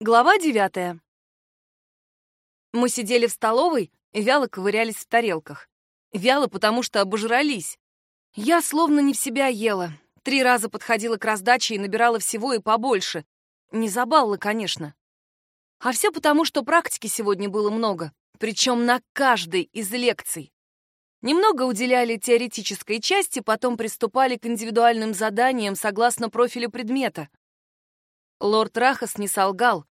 Глава девятая. Мы сидели в столовой и вяло ковырялись в тарелках. Вяло, потому что обожрались. Я словно не в себя ела. Три раза подходила к раздаче и набирала всего и побольше. Не забалла, конечно. А все потому, что практики сегодня было много, причем на каждой из лекций. Немного уделяли теоретической части, потом приступали к индивидуальным заданиям согласно профилю предмета. Лорд Рахас не солгал.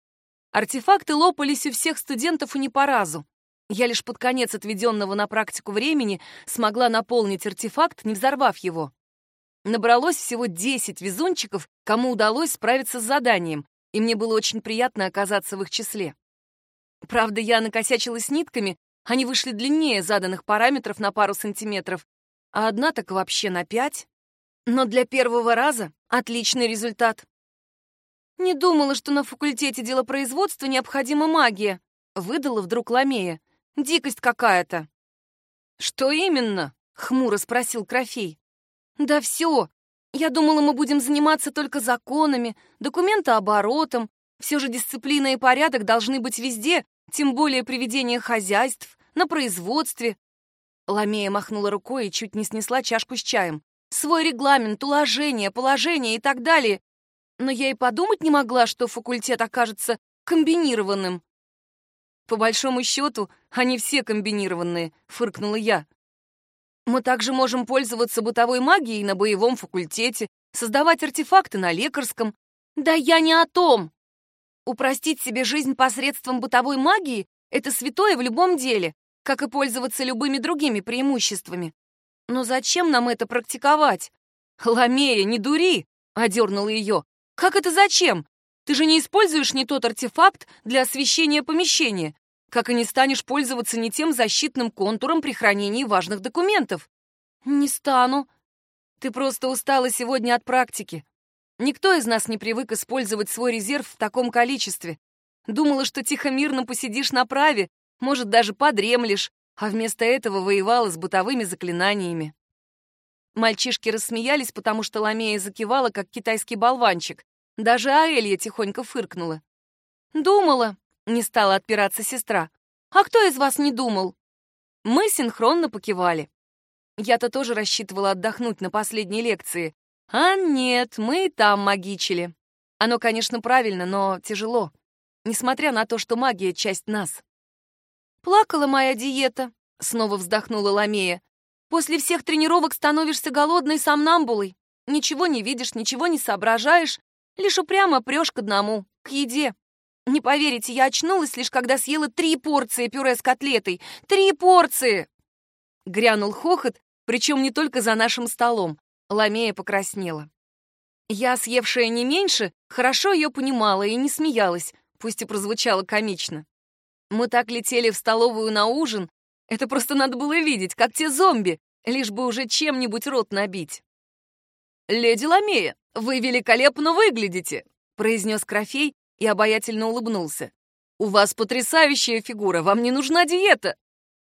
Артефакты лопались у всех студентов и не по разу. Я лишь под конец отведенного на практику времени смогла наполнить артефакт, не взорвав его. Набралось всего 10 везунчиков, кому удалось справиться с заданием, и мне было очень приятно оказаться в их числе. Правда, я накосячилась нитками, они вышли длиннее заданных параметров на пару сантиметров, а одна так вообще на пять. Но для первого раза отличный результат. «Не думала, что на факультете делопроизводства необходима магия», — выдала вдруг Ламея. «Дикость какая-то». «Что именно?» — хмуро спросил Крофей. «Да все. Я думала, мы будем заниматься только законами, документооборотом. Все же дисциплина и порядок должны быть везде, тем более при ведении хозяйств, на производстве». Ламея махнула рукой и чуть не снесла чашку с чаем. «Свой регламент, уложение, положение и так далее но я и подумать не могла, что факультет окажется комбинированным. По большому счету, они все комбинированные, фыркнула я. Мы также можем пользоваться бытовой магией на боевом факультете, создавать артефакты на лекарском. Да я не о том. Упростить себе жизнь посредством бытовой магии — это святое в любом деле, как и пользоваться любыми другими преимуществами. Но зачем нам это практиковать? Ламея, не дури, одернула ее. Как это зачем? Ты же не используешь не тот артефакт для освещения помещения, как и не станешь пользоваться не тем защитным контуром при хранении важных документов. Не стану. Ты просто устала сегодня от практики. Никто из нас не привык использовать свой резерв в таком количестве. Думала, что тихо-мирно посидишь на праве, может, даже подремлешь, а вместо этого воевала с бытовыми заклинаниями. Мальчишки рассмеялись, потому что Ламея закивала, как китайский болванчик. Даже Аэлья тихонько фыркнула. «Думала», — не стала отпираться сестра. «А кто из вас не думал?» Мы синхронно покивали. Я-то тоже рассчитывала отдохнуть на последней лекции. А нет, мы и там магичили. Оно, конечно, правильно, но тяжело. Несмотря на то, что магия — часть нас. «Плакала моя диета», — снова вздохнула Ламея. После всех тренировок становишься голодной сомнамбулой. Ничего не видишь, ничего не соображаешь, лишь упрямо прешь к одному, к еде. Не поверите, я очнулась лишь когда съела три порции пюре с котлетой. Три порции! Грянул хохот, причем не только за нашим столом. Ламея покраснела. Я, съевшая не меньше, хорошо ее понимала и не смеялась, пусть и прозвучало комично. Мы так летели в столовую на ужин, это просто надо было видеть, как те зомби, лишь бы уже чем-нибудь рот набить. «Леди Ламея, вы великолепно выглядите!» произнес Крофей и обаятельно улыбнулся. «У вас потрясающая фигура, вам не нужна диета!»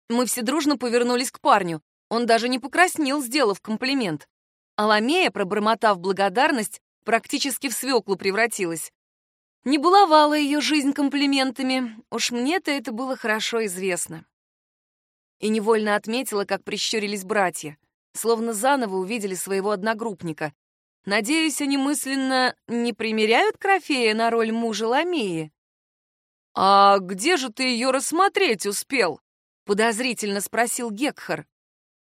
Мы все дружно повернулись к парню. Он даже не покраснел, сделав комплимент. А Ламея, пробормотав благодарность, практически в свеклу превратилась. Не баловала ее жизнь комплиментами, уж мне-то это было хорошо известно и невольно отметила, как прищурились братья, словно заново увидели своего одногруппника. Надеюсь, они мысленно не примеряют Крофея на роль мужа Ламии? «А где же ты ее рассмотреть успел?» — подозрительно спросил Гекхар.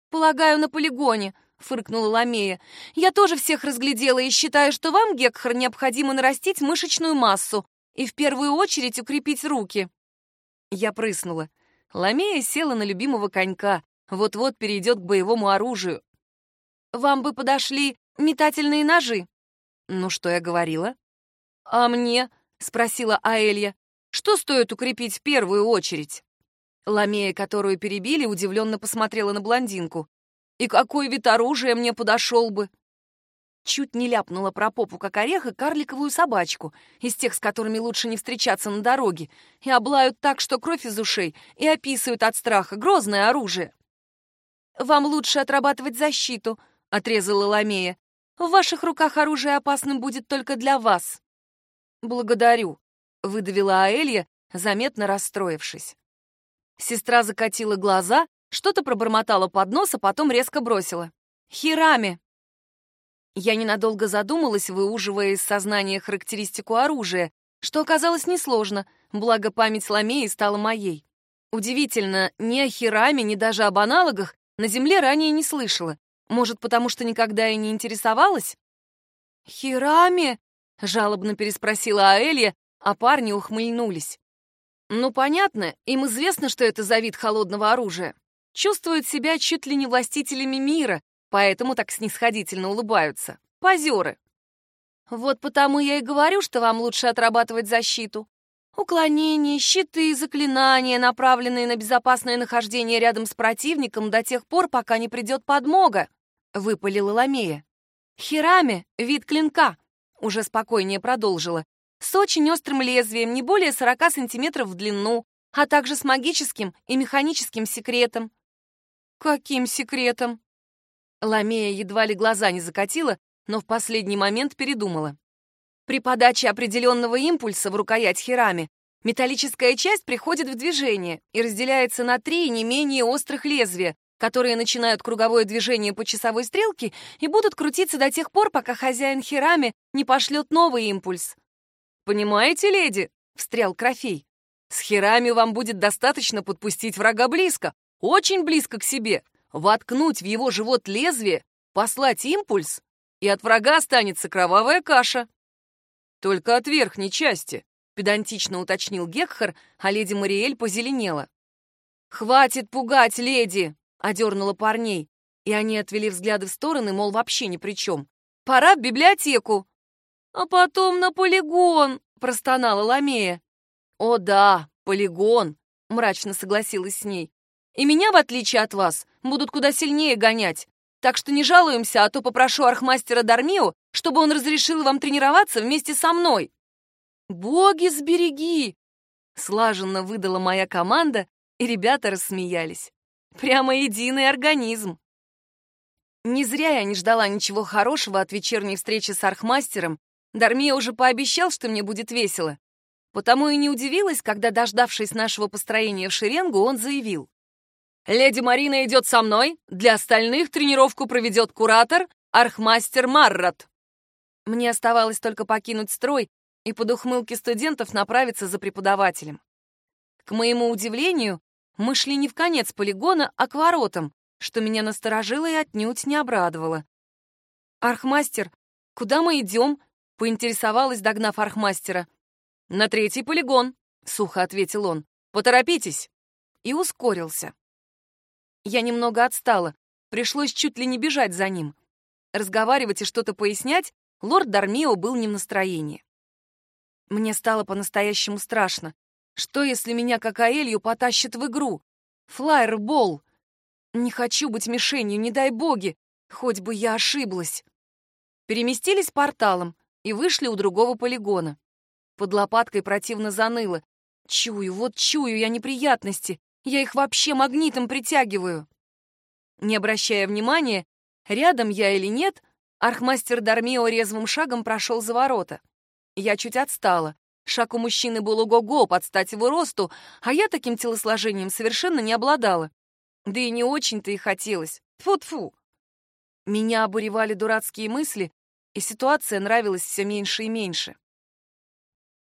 «Полагаю, на полигоне», — фыркнула Ламея. «Я тоже всех разглядела и считаю, что вам, Гекхар, необходимо нарастить мышечную массу и в первую очередь укрепить руки». Я прыснула. Ламея села на любимого конька, вот-вот перейдет к боевому оружию. «Вам бы подошли метательные ножи». «Ну, что я говорила?» «А мне?» — спросила Аэлья. «Что стоит укрепить в первую очередь?» Ламея, которую перебили, удивленно посмотрела на блондинку. «И какой вид оружия мне подошел бы?» Чуть не ляпнула про попу, как орех, и карликовую собачку, из тех, с которыми лучше не встречаться на дороге, и облают так, что кровь из ушей, и описывают от страха. Грозное оружие. «Вам лучше отрабатывать защиту», — отрезала Ламея. «В ваших руках оружие опасным будет только для вас». «Благодарю». — выдавила Аэлья, заметно расстроившись. Сестра закатила глаза, что-то пробормотала под нос, а потом резко бросила. «Хирами!» Я ненадолго задумалась, выуживая из сознания характеристику оружия, что оказалось несложно, благо память Ламеи стала моей. Удивительно, ни о Хираме, ни даже об аналогах на Земле ранее не слышала. Может, потому что никогда и не интересовалась? «Хираме?» — жалобно переспросила Аэлья, а парни ухмыльнулись. Ну, понятно, им известно, что это за вид холодного оружия. Чувствуют себя чуть ли не властителями мира, поэтому так снисходительно улыбаются. Позеры. Вот потому я и говорю, что вам лучше отрабатывать защиту. Уклонения, щиты, заклинания, направленные на безопасное нахождение рядом с противником до тех пор, пока не придет подмога, — выпалила Ламея. Хирами — вид клинка, — уже спокойнее продолжила, с очень острым лезвием, не более 40 сантиметров в длину, а также с магическим и механическим секретом. Каким секретом? Ламея едва ли глаза не закатила, но в последний момент передумала. При подаче определенного импульса в рукоять хирами металлическая часть приходит в движение и разделяется на три не менее острых лезвия, которые начинают круговое движение по часовой стрелке и будут крутиться до тех пор, пока хозяин хирами не пошлет новый импульс. «Понимаете, леди?» — встрял Крофей. «С хирами вам будет достаточно подпустить врага близко, очень близко к себе, воткнуть в его живот лезвие, послать импульс, и от врага останется кровавая каша». «Только от верхней части», — педантично уточнил Гекхар, а леди Мариэль позеленела. «Хватит пугать, леди!» — одернула парней, и они отвели взгляды в стороны, мол, вообще ни при чем. «Пора в библиотеку!» «А потом на полигон!» — простонала Ламея. «О да, полигон!» — мрачно согласилась с ней. «И меня, в отличие от вас, будут куда сильнее гонять. Так что не жалуемся, а то попрошу архмастера Дармио, чтобы он разрешил вам тренироваться вместе со мной». «Боги сбереги!» — слаженно выдала моя команда, и ребята рассмеялись. Прямо единый организм. Не зря я не ждала ничего хорошего от вечерней встречи с архмастером. Дармия уже пообещал, что мне будет весело. Потому и не удивилась, когда, дождавшись нашего построения в шеренгу, он заявил. Леди Марина идет со мной, для остальных тренировку проведет куратор, архмастер Маррот. Мне оставалось только покинуть строй и под ухмылки студентов направиться за преподавателем. К моему удивлению, мы шли не в конец полигона, а к воротам, что меня насторожило и отнюдь не обрадовало. «Архмастер, куда мы идем?» — поинтересовалась, догнав архмастера. «На третий полигон», — сухо ответил он. «Поторопитесь!» И ускорился. Я немного отстала, пришлось чуть ли не бежать за ним. Разговаривать и что-то пояснять лорд Дармио был не в настроении. Мне стало по-настоящему страшно. Что, если меня, как Аэлью, потащат в игру? Флайербол. Не хочу быть мишенью, не дай боги, хоть бы я ошиблась. Переместились порталом и вышли у другого полигона. Под лопаткой противно заныло. Чую, вот чую я неприятности. Я их вообще магнитом притягиваю. Не обращая внимания, рядом я или нет, архмастер Дармио резвым шагом прошел за ворота. Я чуть отстала. Шаг у мужчины был ого-го под стать его росту, а я таким телосложением совершенно не обладала. Да и не очень-то и хотелось. Тфу-тфу. Меня обуревали дурацкие мысли, и ситуация нравилась все меньше и меньше.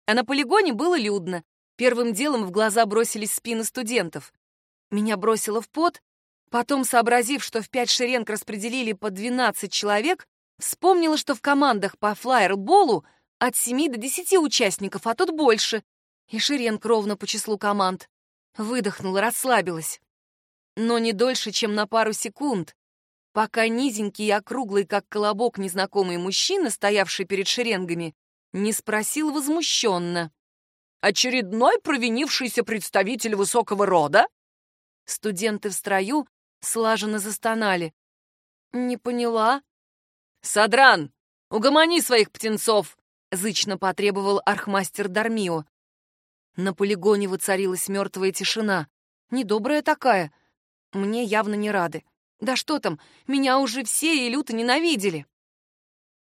А на полигоне было людно. Первым делом в глаза бросились спины студентов. Меня бросило в пот, потом, сообразив, что в пять шеренг распределили по 12 человек, вспомнила, что в командах по флайерболу от 7 до 10 участников, а тут больше, и шеренг ровно по числу команд. Выдохнула, расслабилась. Но не дольше, чем на пару секунд, пока низенький и округлый, как колобок, незнакомый мужчина, стоявший перед шеренгами, не спросил возмущенно. Очередной провинившийся представитель высокого рода? Студенты в строю слаженно застонали. Не поняла. Садран, угомони своих птенцов, зычно потребовал архмастер Дармио. На полигоне воцарилась мертвая тишина. Недобрая такая. Мне явно не рады. Да что там, меня уже все и люто ненавидели.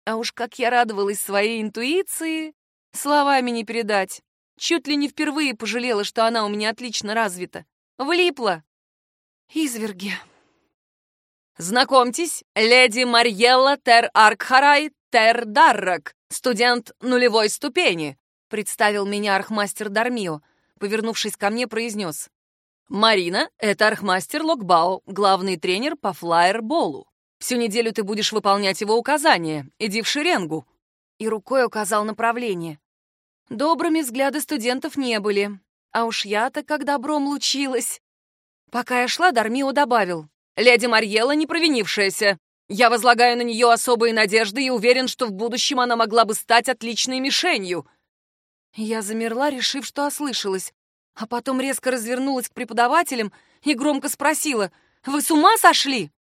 А уж как я радовалась своей интуиции, словами не передать. Чуть ли не впервые пожалела, что она у меня отлично развита. Влипла. Изверги. Знакомьтесь, леди Марьелла Тер Аркхарай Тер Даррак, студент нулевой ступени, представил меня архмастер Дармио. Повернувшись ко мне, произнес. Марина — это архмастер Локбау, главный тренер по флайер-болу. Всю неделю ты будешь выполнять его указания. Иди в шеренгу. И рукой указал направление. Добрыми взгляды студентов не были. А уж я-то как добром лучилась. Пока я шла, Дармио добавил. «Леди Марьела не провинившаяся. Я возлагаю на нее особые надежды и уверен, что в будущем она могла бы стать отличной мишенью». Я замерла, решив, что ослышалась, а потом резко развернулась к преподавателям и громко спросила, «Вы с ума сошли?»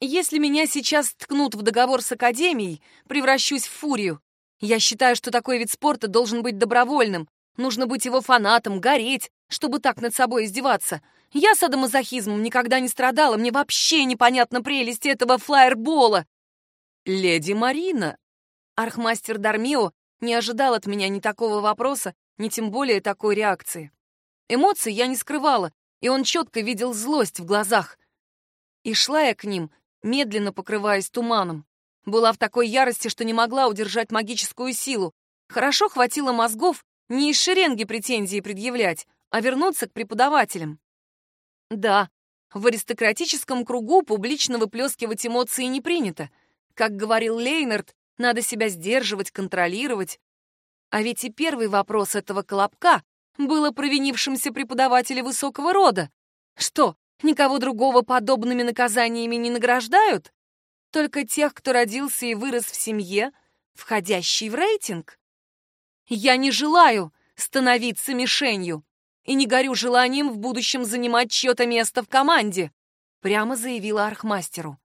Если меня сейчас ткнут в договор с Академией, превращусь в фурию. Я считаю, что такой вид спорта должен быть добровольным. Нужно быть его фанатом, гореть, чтобы так над собой издеваться. Я садомазохизмом никогда не страдала, мне вообще непонятна прелесть этого флайербола. Леди Марина. Архмастер Дармио не ожидал от меня ни такого вопроса, ни тем более такой реакции. Эмоций я не скрывала, и он четко видел злость в глазах. И шла я к ним, медленно покрываясь туманом. Была в такой ярости, что не могла удержать магическую силу. Хорошо хватило мозгов не из шеренги претензии предъявлять, а вернуться к преподавателям. Да, в аристократическом кругу публично выплескивать эмоции не принято. Как говорил Лейнард, надо себя сдерживать, контролировать. А ведь и первый вопрос этого колобка был о провинившемся преподавателе высокого рода. Что, никого другого подобными наказаниями не награждают? Только тех, кто родился и вырос в семье, входящий в рейтинг? Я не желаю становиться мишенью и не горю желанием в будущем занимать чье-то место в команде», прямо заявила Архмастеру.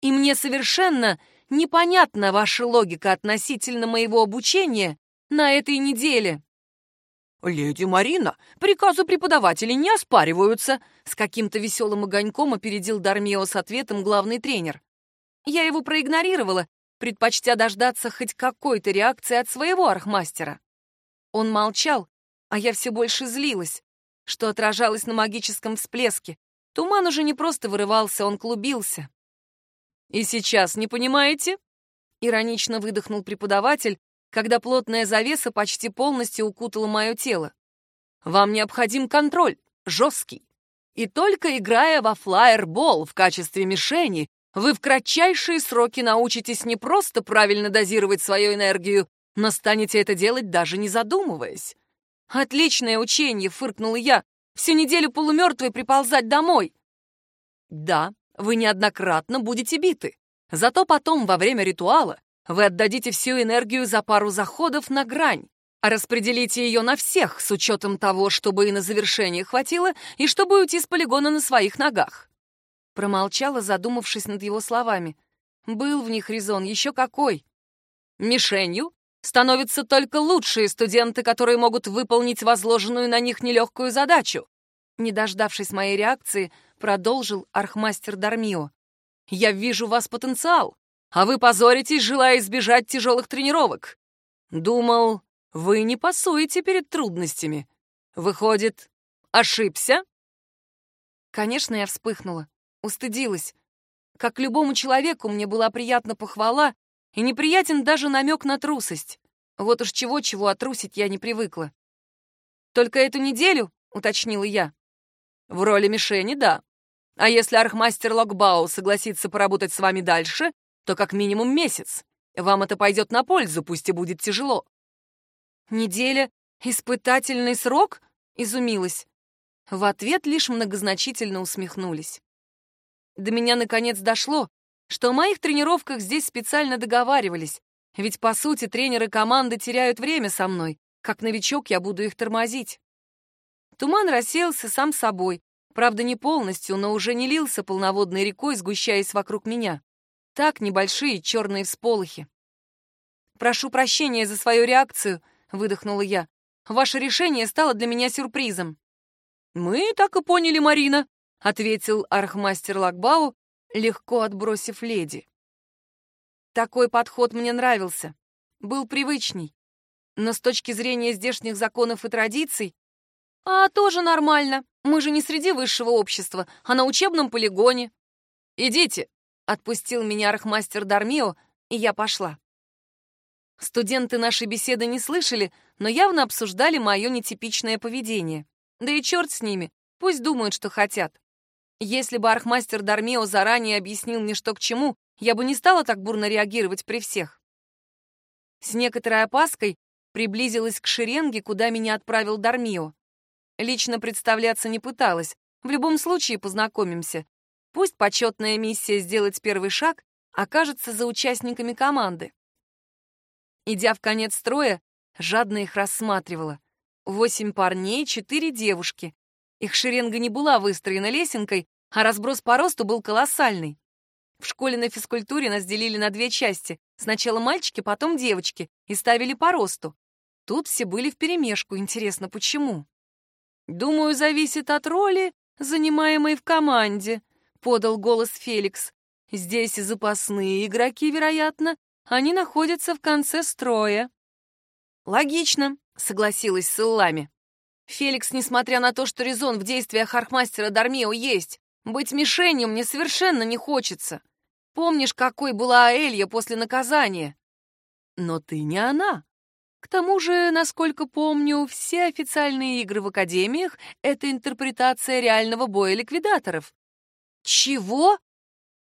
«И мне совершенно непонятна ваша логика относительно моего обучения на этой неделе». «Леди Марина, приказы преподавателей не оспариваются», с каким-то веселым огоньком опередил Дармио с ответом главный тренер. Я его проигнорировала, предпочтя дождаться хоть какой-то реакции от своего архмастера. Он молчал, а я все больше злилась, что отражалось на магическом всплеске. Туман уже не просто вырывался, он клубился. «И сейчас не понимаете?» — иронично выдохнул преподаватель, когда плотная завеса почти полностью укутала мое тело. «Вам необходим контроль, жесткий. И только играя во флайербол в качестве мишени, вы в кратчайшие сроки научитесь не просто правильно дозировать свою энергию, но станете это делать даже не задумываясь. «Отличное учение!» — фыркнула я. «Всю неделю полумертвой приползать домой!» «Да, вы неоднократно будете биты. Зато потом, во время ритуала, вы отдадите всю энергию за пару заходов на грань, а распределите ее на всех, с учетом того, чтобы и на завершение хватило, и чтобы уйти с полигона на своих ногах». Промолчала, задумавшись над его словами. Был в них резон, еще какой. Мишенью становятся только лучшие студенты, которые могут выполнить возложенную на них нелегкую задачу. Не дождавшись моей реакции, продолжил архмастер Дармио. «Я вижу в вас потенциал, а вы позоритесь, желая избежать тяжелых тренировок. Думал, вы не пасуете перед трудностями. Выходит, ошибся?» Конечно, я вспыхнула, устыдилась. Как любому человеку, мне была приятна похвала и неприятен даже намек на трусость. Вот уж чего-чего, а трусить я не привыкла. «Только эту неделю?» — уточнила я. «В роли мишени, да. А если архмастер Локбау согласится поработать с вами дальше, то как минимум месяц. Вам это пойдет на пользу, пусть и будет тяжело». «Неделя? Испытательный срок?» — изумилась. В ответ лишь многозначительно усмехнулись. До меня наконец дошло, что о моих тренировках здесь специально договаривались, ведь, по сути, тренеры команды теряют время со мной. Как новичок я буду их тормозить. Туман рассеялся сам собой, правда, не полностью, но уже не лился полноводной рекой, сгущаясь вокруг меня. Так небольшие черные всполохи. «Прошу прощения за свою реакцию», — выдохнула я. «Ваше решение стало для меня сюрпризом». «Мы так и поняли, Марина», — ответил архмастер Лакбау, легко отбросив леди. Такой подход мне нравился, был привычней. Но с точки зрения здешних законов и традиций... А, тоже нормально. Мы же не среди высшего общества, а на учебном полигоне. Идите, — отпустил меня архмастер Дармио, и я пошла. Студенты нашей беседы не слышали, но явно обсуждали мое нетипичное поведение. Да и черт с ними, пусть думают, что хотят. Если бы архмастер Дармео заранее объяснил мне, что к чему, я бы не стала так бурно реагировать при всех. С некоторой опаской приблизилась к шеренге, куда меня отправил Дармио. Лично представляться не пыталась. В любом случае познакомимся. Пусть почетная миссия сделать первый шаг окажется за участниками команды. Идя в конец строя, жадно их рассматривала. Восемь парней, четыре девушки. Их шеренга не была выстроена лесенкой, а разброс по росту был колоссальный. В школе на физкультуре нас делили на две части. Сначала мальчики, потом девочки, и ставили по росту. Тут все были вперемешку, интересно, почему? «Думаю, зависит от роли, занимаемой в команде», — подал голос Феликс. «Здесь и запасные игроки, вероятно, они находятся в конце строя. Логично, согласилась с Иллами. Феликс, несмотря на то, что резон в действиях Архмастера Дармео есть, быть мишенью мне совершенно не хочется. Помнишь, какой была Аэлья после наказания? Но ты не она. К тому же, насколько помню, все официальные игры в академиях — это интерпретация реального боя ликвидаторов. Чего?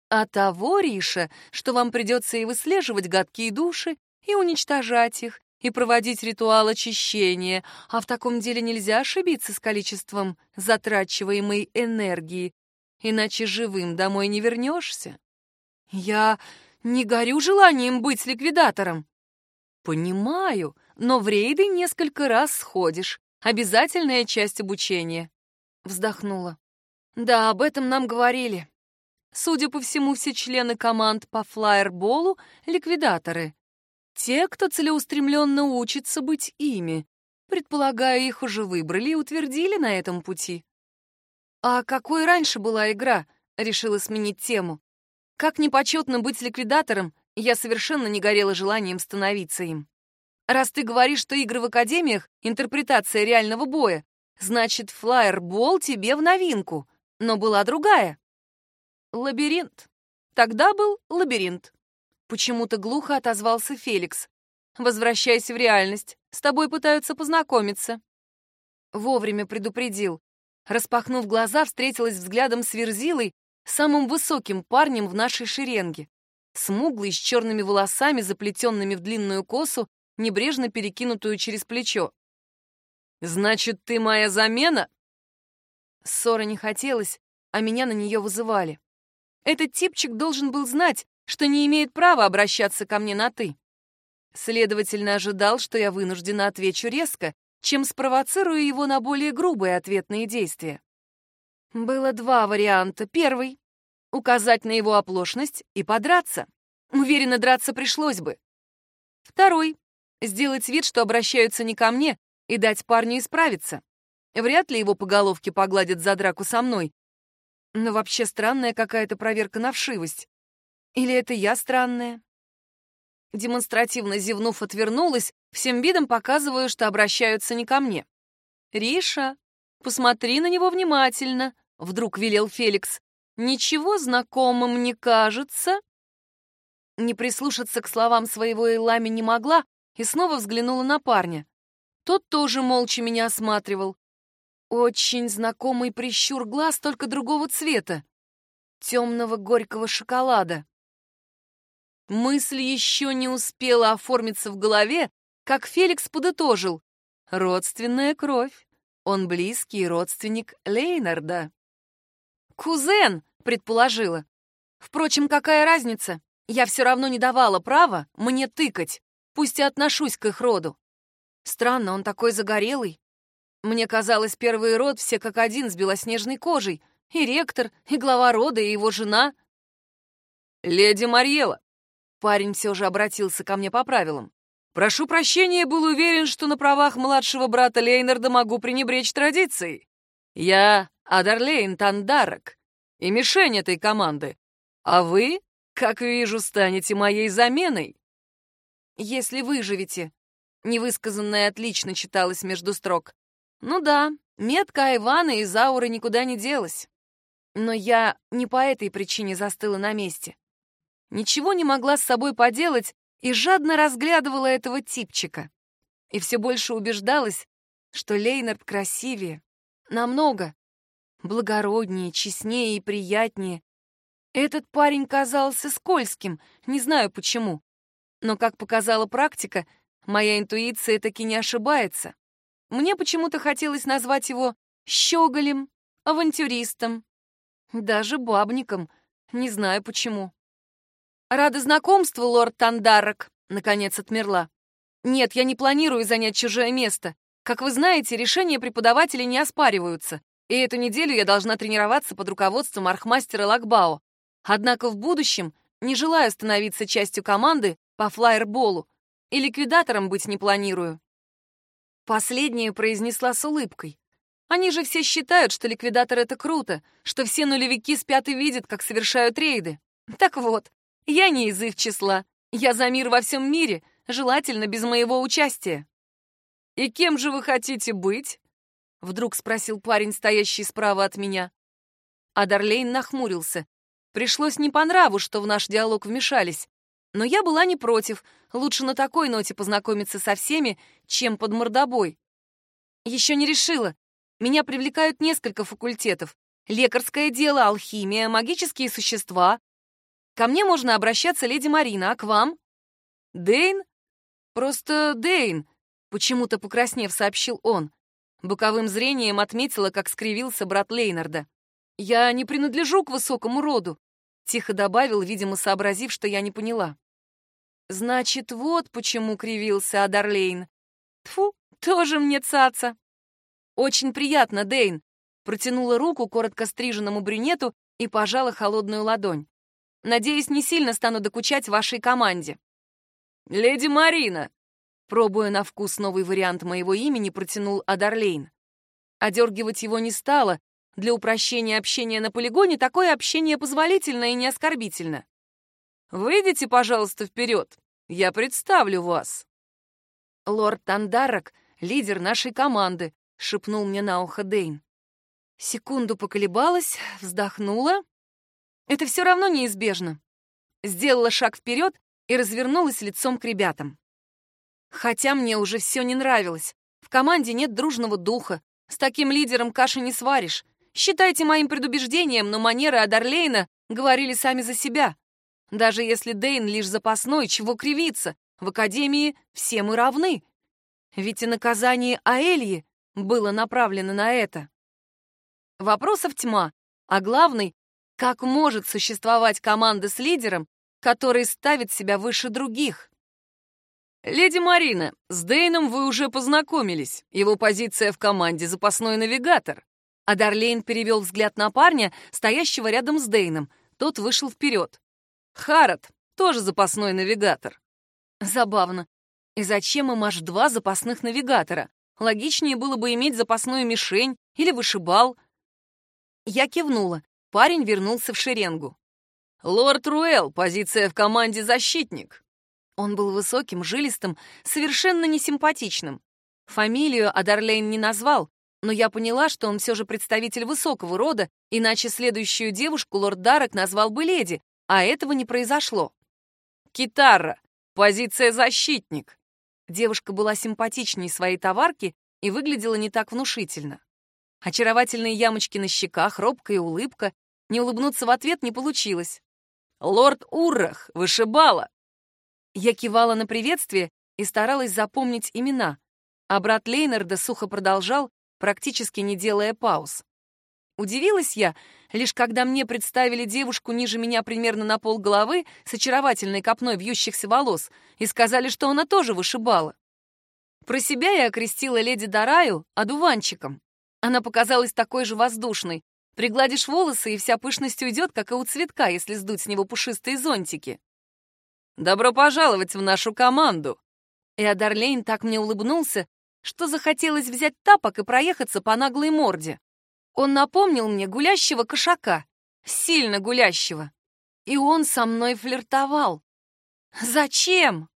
А того, Риша, что вам придется и выслеживать гадкие души, и уничтожать их, и проводить ритуал очищения, а в таком деле нельзя ошибиться с количеством затрачиваемой энергии, иначе живым домой не вернешься. Я не горю желанием быть ликвидатором. Понимаю, но в рейды несколько раз сходишь. Обязательная часть обучения. Вздохнула. Да, об этом нам говорили. Судя по всему, все члены команд по флайерболу — ликвидаторы. Те, кто целеустремленно учится быть ими. Предполагаю, их уже выбрали и утвердили на этом пути. «А какой раньше была игра?» — решила сменить тему. «Как непочетно быть ликвидатором, я совершенно не горела желанием становиться им. Раз ты говоришь, что игры в академиях — интерпретация реального боя, значит, флайербол тебе в новинку, но была другая. Лабиринт. Тогда был лабиринт. Почему-то глухо отозвался Феликс. Возвращайся в реальность. С тобой пытаются познакомиться. Вовремя предупредил. Распахнув глаза, встретилась взглядом с Верзилой, самым высоким парнем в нашей шеренге. Смуглый, с черными волосами, заплетенными в длинную косу, небрежно перекинутую через плечо. «Значит, ты моя замена?» Ссоры не хотелось, а меня на нее вызывали. Этот типчик должен был знать, что не имеет права обращаться ко мне на «ты». Следовательно, ожидал, что я вынуждена отвечу резко, чем спровоцирую его на более грубые ответные действия. Было два варианта. Первый — указать на его оплошность и подраться. Уверена, драться пришлось бы. Второй — сделать вид, что обращаются не ко мне, и дать парню исправиться. Вряд ли его по головке погладят за драку со мной, но вообще странная какая-то проверка на вшивость. Или это я странная? Демонстративно зевнув, отвернулась, всем видом показываю, что обращаются не ко мне. «Риша, посмотри на него внимательно», — вдруг велел Феликс. «Ничего знакомым не кажется?» Не прислушаться к словам своего Элами не могла и снова взглянула на парня. Тот тоже молча меня осматривал. Очень знакомый прищур глаз, только другого цвета. Темного горького шоколада. Мысль еще не успела оформиться в голове, как Феликс подытожил. Родственная кровь. Он близкий родственник Лейнарда. «Кузен», — предположила. Впрочем, какая разница? Я все равно не давала права мне тыкать, пусть и отношусь к их роду. Странно, он такой загорелый. Мне казалось, первый род все как один с белоснежной кожей. И ректор, и глава рода, и его жена. «Леди Марьела!» Парень все же обратился ко мне по правилам. «Прошу прощения, был уверен, что на правах младшего брата Лейнарда могу пренебречь традицией. Я Адарлейн Тандарок и мишень этой команды. А вы, как вижу, станете моей заменой». «Если выживете», Невысказанное отлично читалось между строк. Ну да, метка Ивана из ауры никуда не делась. Но я не по этой причине застыла на месте. Ничего не могла с собой поделать и жадно разглядывала этого типчика. И все больше убеждалась, что Лейнард красивее. Намного. Благороднее, честнее и приятнее. Этот парень казался скользким, не знаю почему. Но, как показала практика, моя интуиция таки не ошибается. Мне почему-то хотелось назвать его щеголем, авантюристом, даже бабником, не знаю почему. «Рада знакомству, лорд Тандарок», — наконец отмерла. «Нет, я не планирую занять чужое место. Как вы знаете, решения преподавателей не оспариваются, и эту неделю я должна тренироваться под руководством архмастера Лакбао. Однако в будущем не желаю становиться частью команды по флайерболу и ликвидатором быть не планирую». Последнее произнесла с улыбкой. Они же все считают, что ликвидатор — это круто, что все нулевики спят и видят, как совершают рейды. Так вот, я не из их числа. Я за мир во всем мире, желательно без моего участия. «И кем же вы хотите быть?» — вдруг спросил парень, стоящий справа от меня. А Дарлейн нахмурился. Пришлось не по нраву, что в наш диалог вмешались. Но я была не против, лучше на такой ноте познакомиться со всеми, чем под мордобой. Еще не решила, меня привлекают несколько факультетов. Лекарское дело, алхимия, магические существа. Ко мне можно обращаться леди Марина, а к вам? Дейн? Просто Дейн, почему-то покраснев, сообщил он. Боковым зрением отметила, как скривился брат Лейнарда. Я не принадлежу к высокому роду, тихо добавил, видимо, сообразив, что я не поняла. Значит, вот почему кривился Адарлейн. Тфу, тоже мне цаца. «Очень приятно, Дейн!» Протянула руку коротко стриженному брюнету и пожала холодную ладонь. «Надеюсь, не сильно стану докучать вашей команде». «Леди Марина!» Пробуя на вкус новый вариант моего имени, протянул Адарлейн. Одергивать его не стало. Для упрощения общения на полигоне такое общение позволительно и не оскорбительно. «Выйдите, пожалуйста, вперед. Я представлю вас». Лорд Тандарок — лидер нашей команды, — шепнул мне на ухо Дейн. Секунду поколебалась, вздохнула. Это все равно неизбежно. Сделала шаг вперед и развернулась лицом к ребятам. Хотя мне уже все не нравилось. В команде нет дружного духа. С таким лидером каши не сваришь. Считайте моим предубеждением, но манеры Адарлейна говорили сами за себя. Даже если Дейн лишь запасной, чего кривиться? В Академии все мы равны. Ведь и наказание Аэльи было направлено на это. Вопросов тьма, а главный — как может существовать команда с лидером, который ставит себя выше других? «Леди Марина, с Дейном вы уже познакомились. Его позиция в команде — запасной навигатор». А Дарлейн перевел взгляд на парня, стоящего рядом с Дейном. Тот вышел вперед. «Харат, тоже запасной навигатор». Забавно. И зачем им аж два запасных навигатора? Логичнее было бы иметь запасную мишень или вышибал. Я кивнула. Парень вернулся в шеренгу. «Лорд Руэлл, позиция в команде защитник». Он был высоким, жилистым, совершенно несимпатичным. Фамилию Адарлейн не назвал, но я поняла, что он все же представитель высокого рода, иначе следующую девушку лорд Дарок назвал бы леди, а этого не произошло. «Китара, позиция защитник». Девушка была симпатичнее своей товарки и выглядела не так внушительно. Очаровательные ямочки на щеках, робкая улыбка. Не улыбнуться в ответ не получилось. «Лорд Уррах, вышибала!» Я кивала на приветствие и старалась запомнить имена, а брат Лейнарда сухо продолжал, практически не делая пауз. Удивилась я, лишь когда мне представили девушку ниже меня примерно на пол головы с очаровательной копной вьющихся волос и сказали, что она тоже вышибала. Про себя я окрестила леди Дараю одуванчиком. Она показалась такой же воздушной. Пригладишь волосы, и вся пышность уйдет, как и у цветка, если сдуть с него пушистые зонтики. «Добро пожаловать в нашу команду!» И Адарлейн так мне улыбнулся, что захотелось взять тапок и проехаться по наглой морде. Он напомнил мне гулящего кошака, сильно гулящего. И он со мной флиртовал. Зачем?